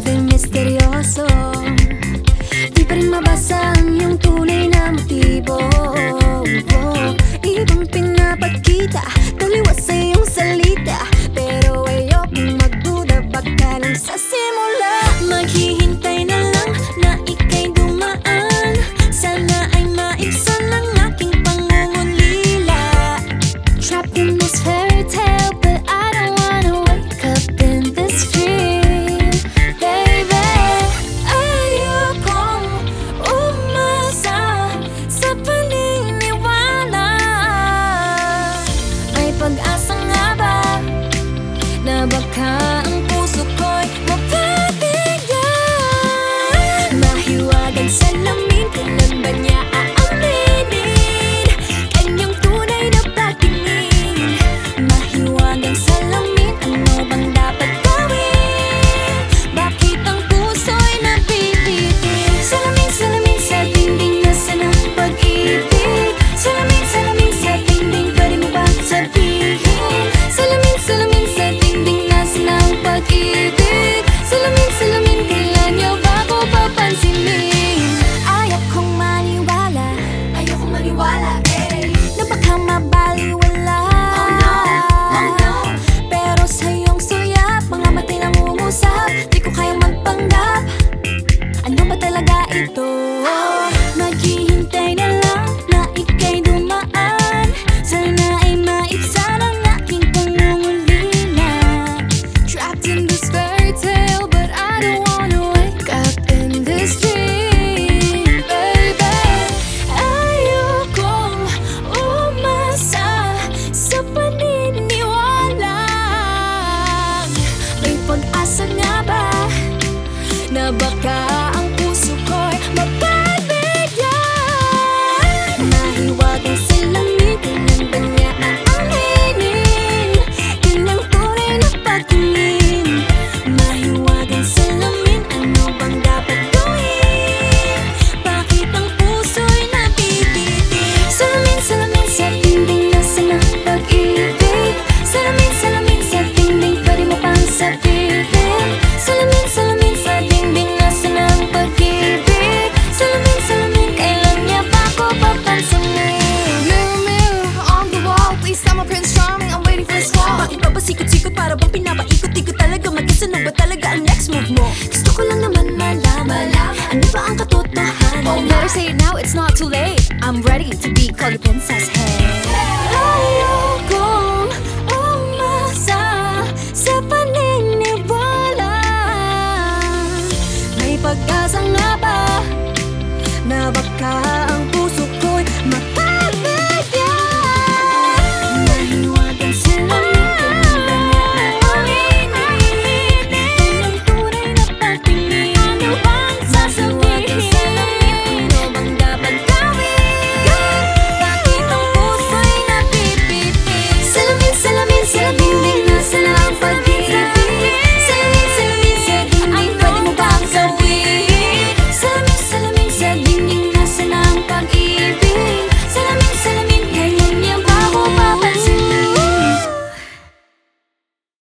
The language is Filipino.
del misterioso. Di prima bassa un か na ito Naghihintay na lang na ika'y dumaan. Sana ay maibsan ang aking pangungulila Trapped in this fairy tale but I don't wanna wake up in this dream Baby, ayokong umasa sa paniniwala. May pag-asa nga ba na baka next move mo Gusto ko lang naman malaman Ano ba ang katotohanan? Oh, better say it now, it's not too late. I'm ready to be called a princess, hey.